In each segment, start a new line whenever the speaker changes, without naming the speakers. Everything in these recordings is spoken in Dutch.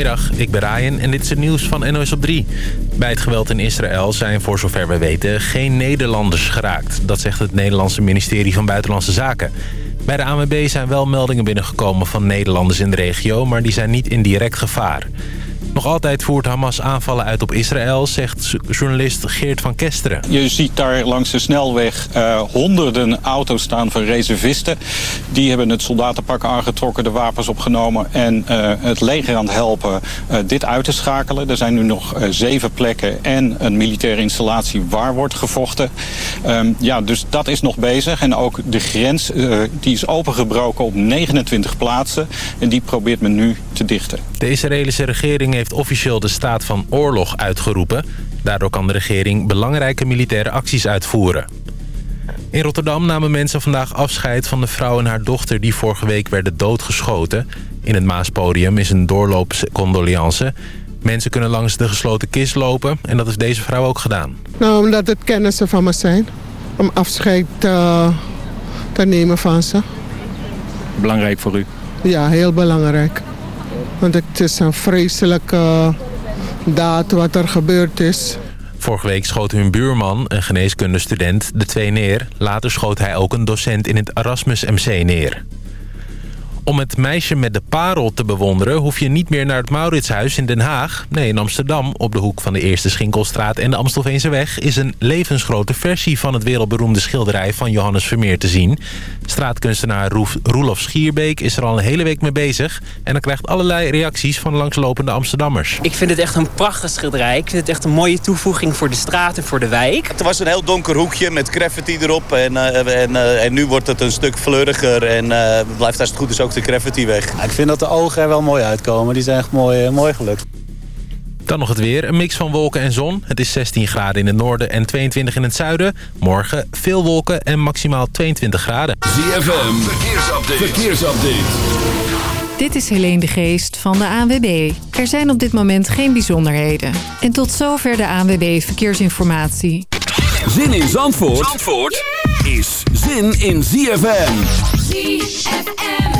Goedemiddag, ik ben Ryan en dit is het nieuws van NOS op 3. Bij het geweld in Israël zijn voor zover we weten geen Nederlanders geraakt. Dat zegt het Nederlandse ministerie van Buitenlandse Zaken. Bij de ANWB zijn wel meldingen binnengekomen van Nederlanders in de regio... maar die zijn niet in direct gevaar. Nog altijd voert Hamas aanvallen uit op Israël, zegt journalist Geert van Kesteren.
Je ziet daar langs de snelweg uh, honderden auto's staan van reservisten. Die hebben het soldatenpak aangetrokken, de wapens opgenomen... en uh, het leger aan het helpen uh, dit uit te schakelen. Er zijn nu nog zeven plekken en een militaire installatie waar wordt gevochten. Um, ja, dus dat is nog bezig. En ook de grens die is opengebroken op 29 plaatsen. En die probeert men nu te dichten.
De Israëlische regering heeft officieel de staat van oorlog uitgeroepen. Daardoor kan de regering belangrijke militaire acties uitvoeren. In Rotterdam namen mensen vandaag afscheid van de vrouw en haar dochter... die vorige week werden doodgeschoten. In het Maaspodium is een doorloopscondoleance. Mensen kunnen langs de gesloten kist lopen en dat is deze vrouw ook gedaan.
Nou, omdat het kennissen van me zijn. Om afscheid uh, te nemen van ze.
Belangrijk voor u?
Ja, heel belangrijk. Want het is een vreselijke daad wat er gebeurd is.
Vorige week schoot hun buurman, een geneeskundestudent, de twee neer. Later schoot hij ook een docent in het Erasmus MC neer. Om het meisje met de parel te bewonderen... hoef je niet meer naar het Mauritshuis in Den Haag. Nee, in Amsterdam, op de hoek van de Eerste Schinkelstraat en de Amstelveenseweg... is een levensgrote versie van het wereldberoemde schilderij van Johannes Vermeer te zien. Straatkunstenaar Roelof Schierbeek is er al een hele week mee bezig... en dan krijgt allerlei reacties van langslopende Amsterdammers.
Ik vind het echt een prachtig schilderij. Ik vind het echt een mooie toevoeging voor de straat en voor de wijk.
Het was een heel donker hoekje met graffiti erop... en, uh, en, uh, en nu wordt het een stuk fleuriger en uh, blijft als het goed is ook de graffiti weg.
Ja, ik vind dat de ogen er wel mooi uitkomen. Die zijn echt mooi, mooi gelukt.
Dan nog het weer. Een mix van wolken en zon. Het is 16 graden in het noorden en 22 in het zuiden. Morgen veel wolken en maximaal 22 graden.
ZFM, verkeersupdate. verkeersupdate.
Dit is Helene de Geest van de ANWB. Er zijn op dit moment geen bijzonderheden. En tot zover de ANWB Verkeersinformatie.
Zin in Zandvoort, Zandvoort is zin in ZFM.
ZFM.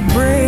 could
break.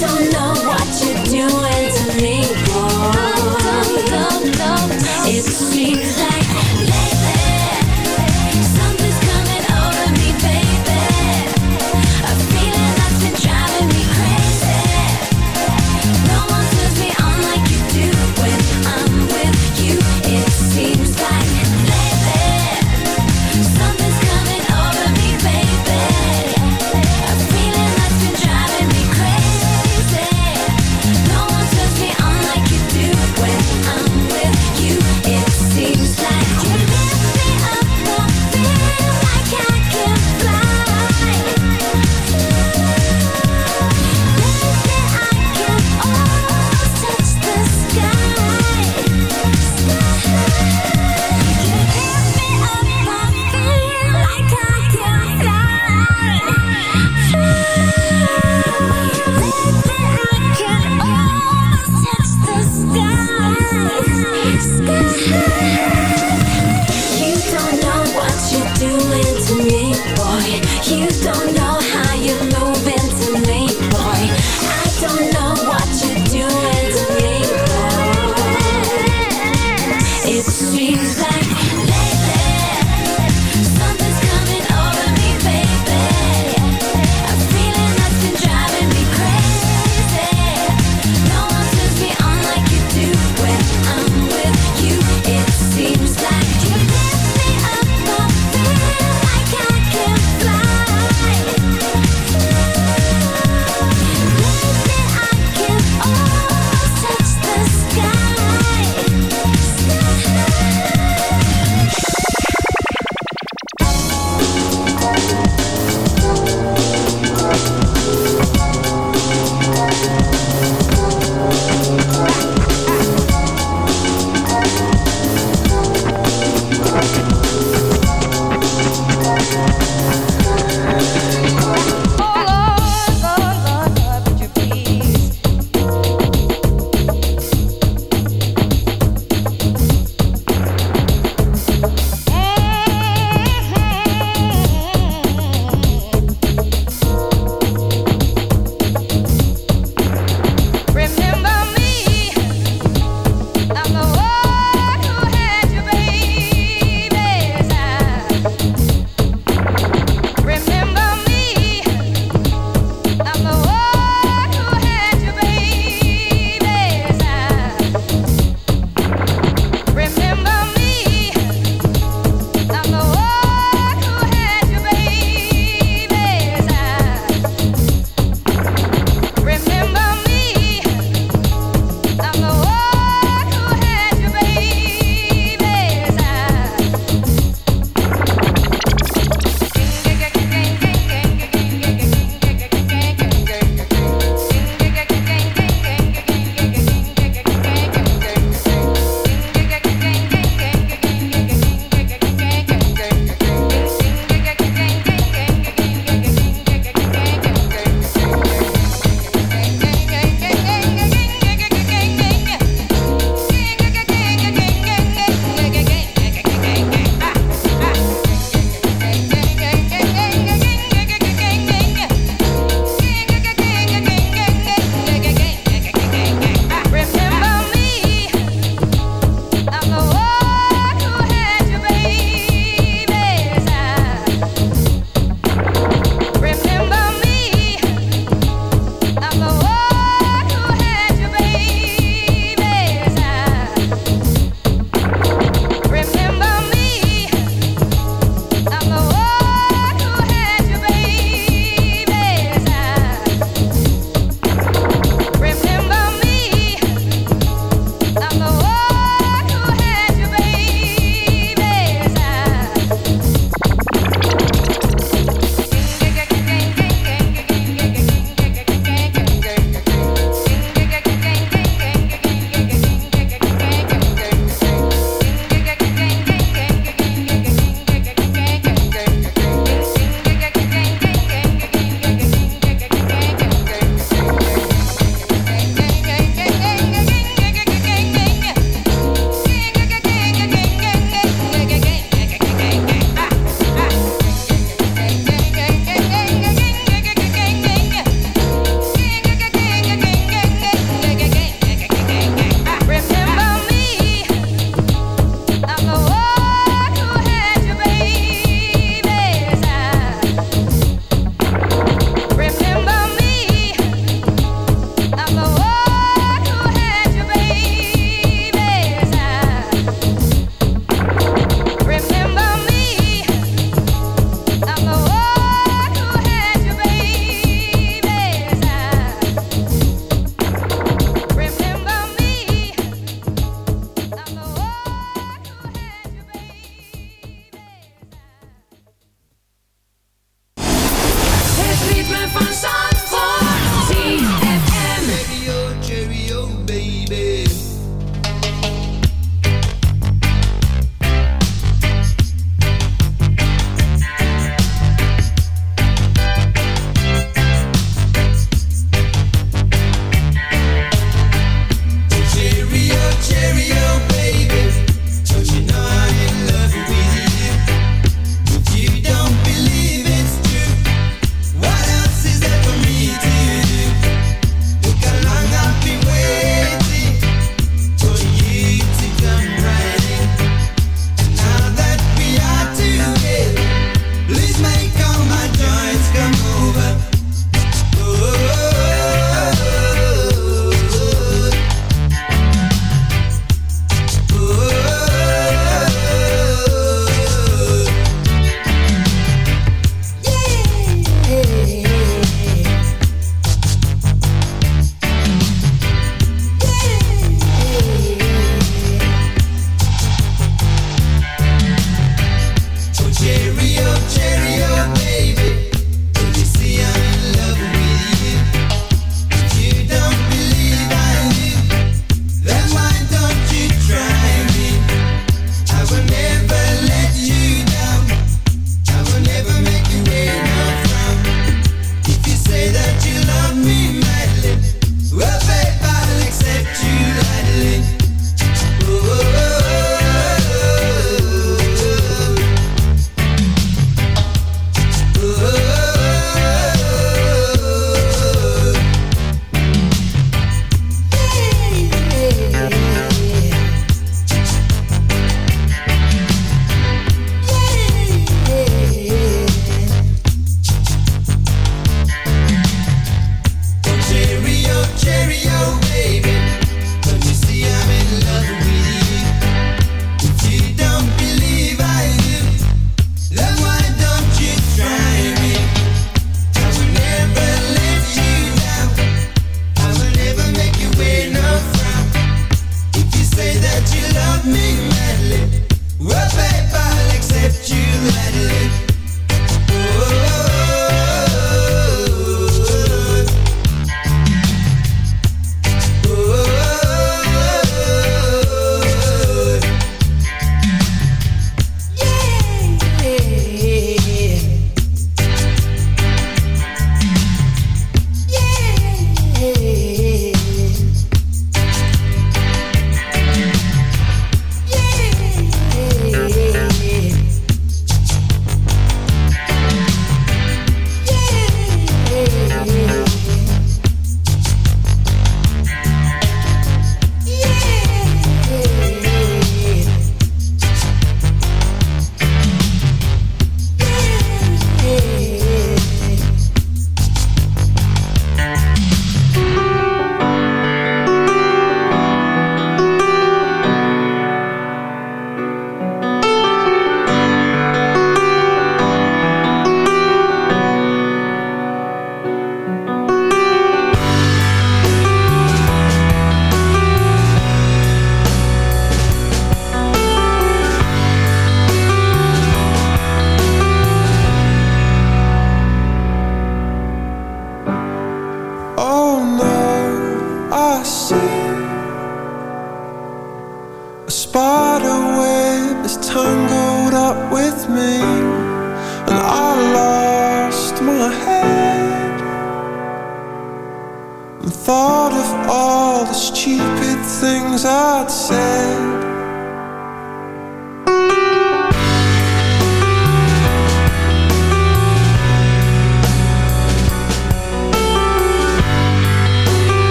Don't know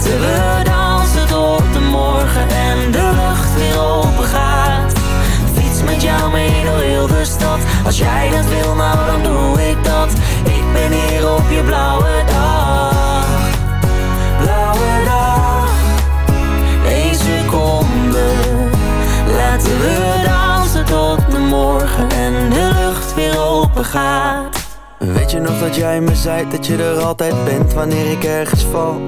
laten we dansen tot de morgen en de lucht weer open gaat. Fiets met jou mee door heel de stad. Als jij dat wil, nou dan doe ik dat. Ik ben hier op je blauwe dag. Blauwe dag. Eén seconde. Laten we dansen tot de morgen en de lucht weer open gaat. Weet je nog dat jij me zei dat je er altijd bent wanneer ik ergens val?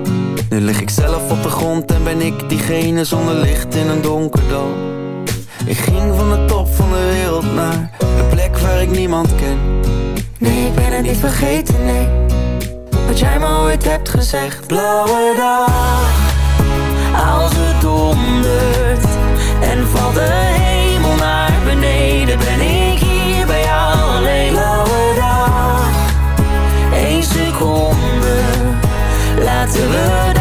Nu lig ik zelf op de grond en ben ik diegene zonder licht in een donker dal. Ik ging van de top van de wereld naar een plek waar ik niemand ken. Nee, ik ben het niet vergeten, nee. Wat jij me ooit hebt gezegd. Blauwe dag, als het dondert en valt de hemel naar beneden, ben ik hier bij jou alleen. Blauwe dag, één seconde, laten we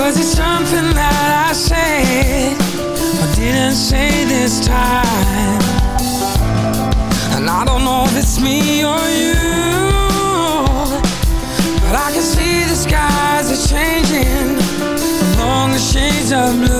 Was it something that I said Or didn't say this
time? And I don't know if it's me or you But I can see the skies are changing Along the shades of blue.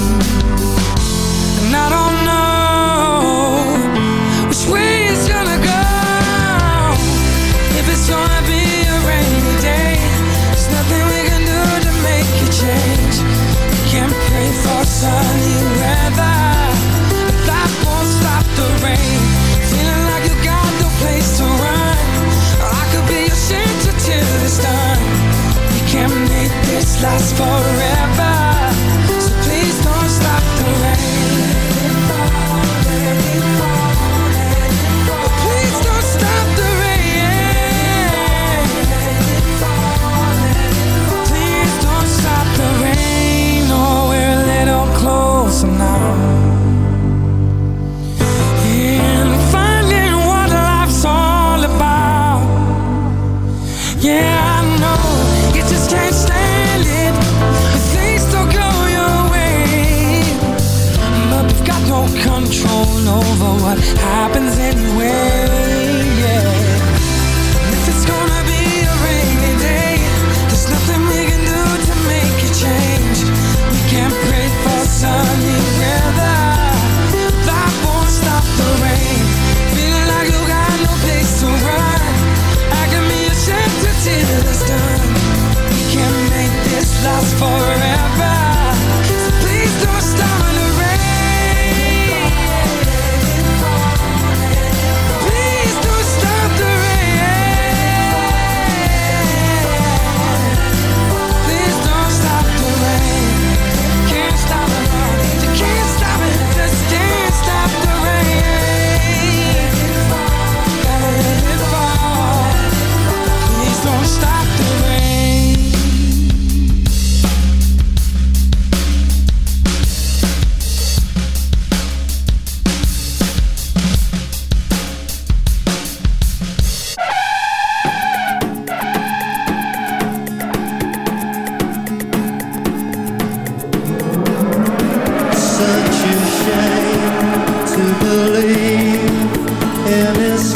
time.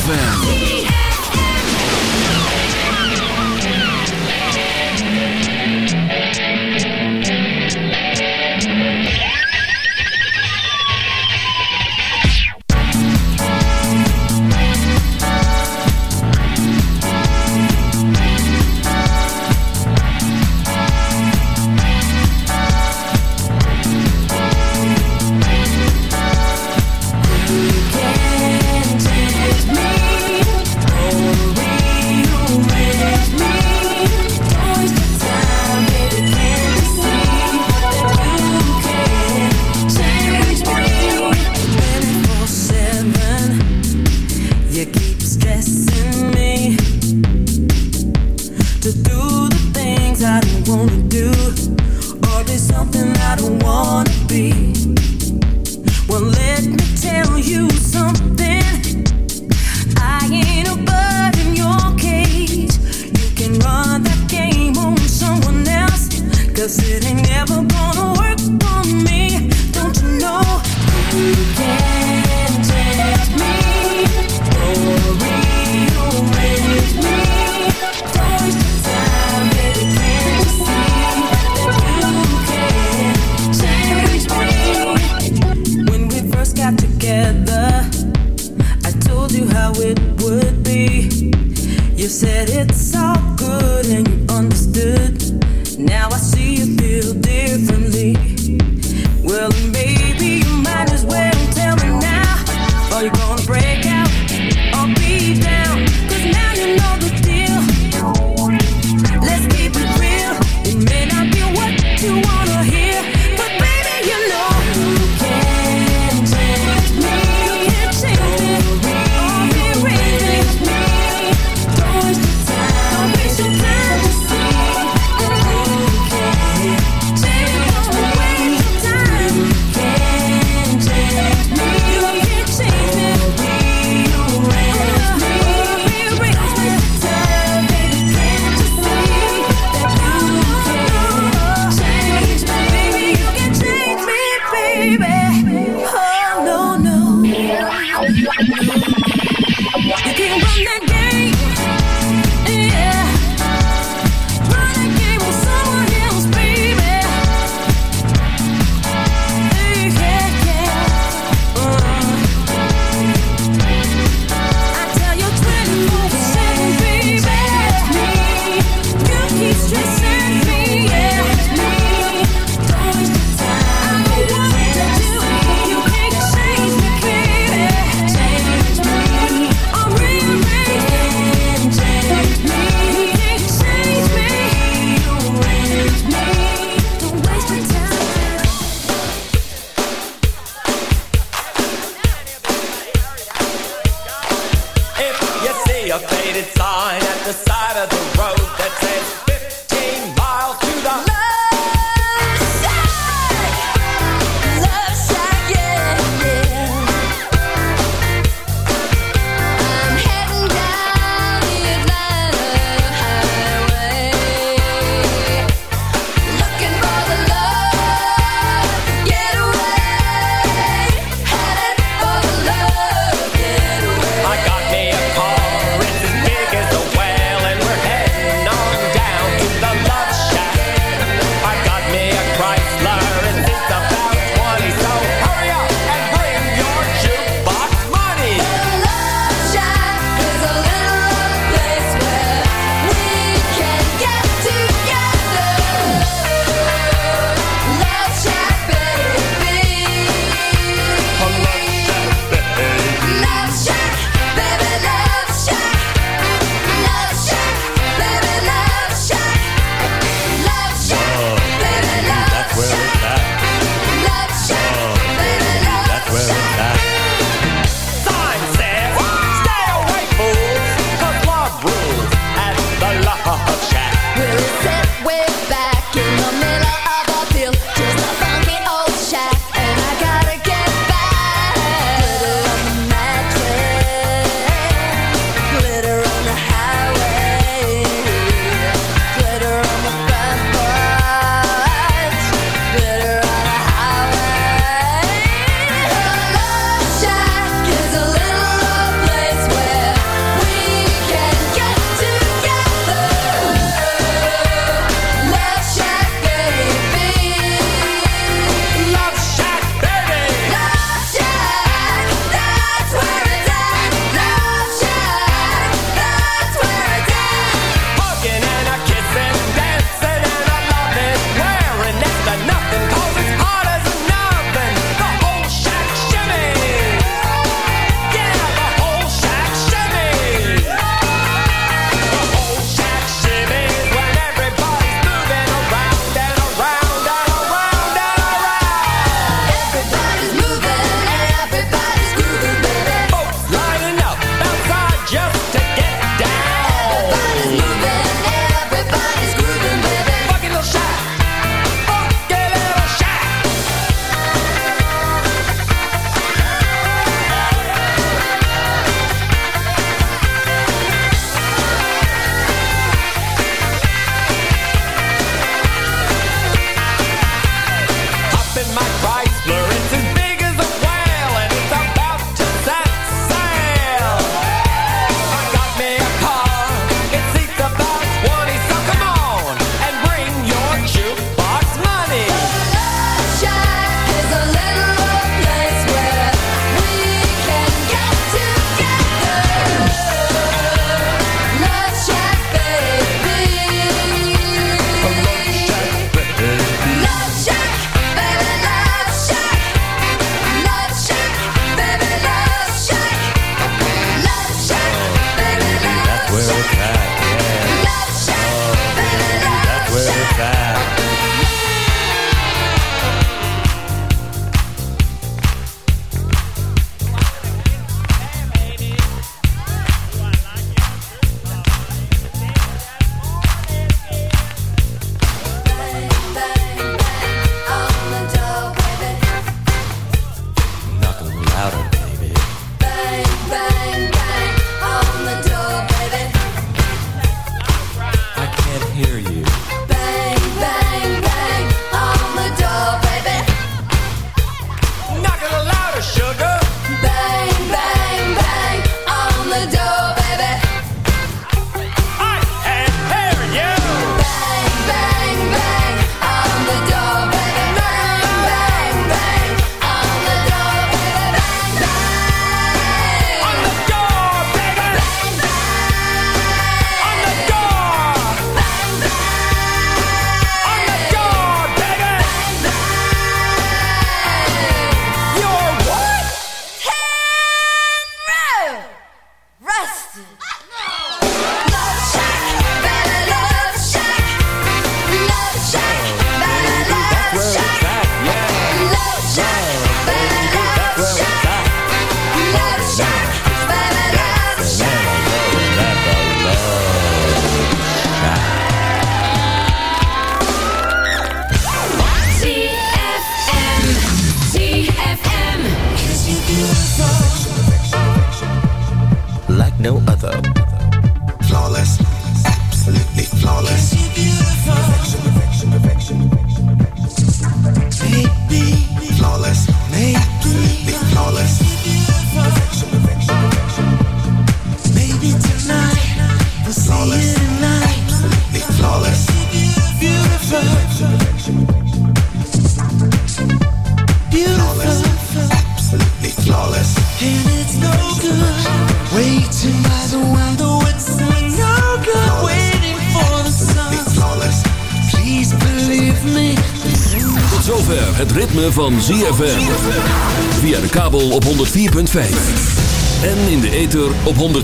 ZFM.